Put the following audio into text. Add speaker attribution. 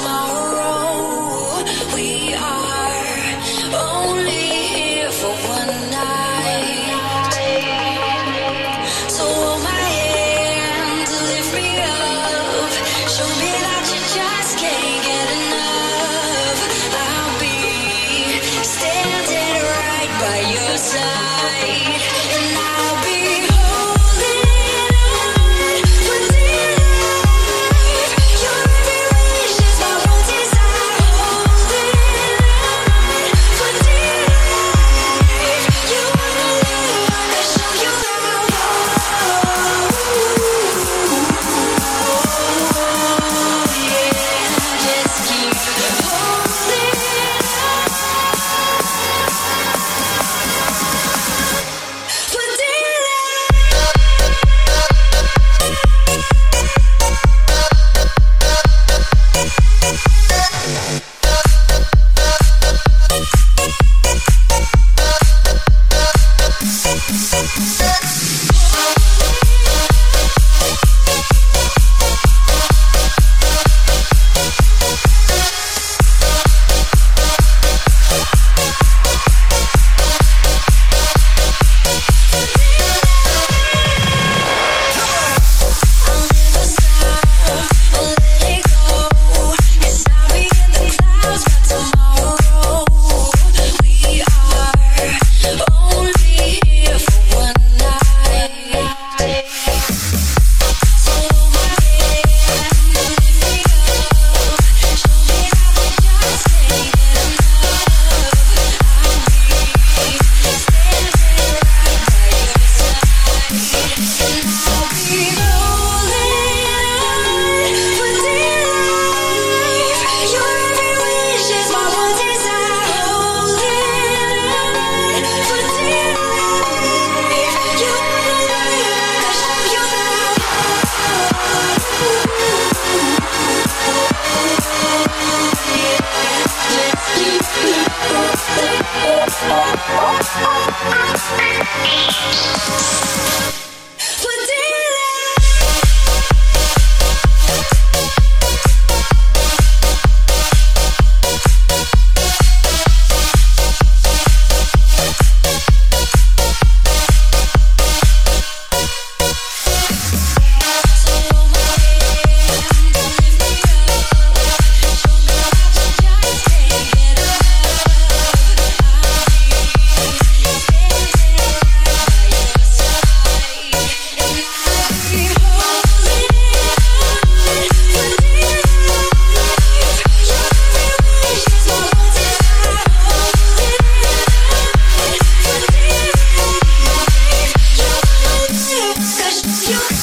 Speaker 1: tomorrow you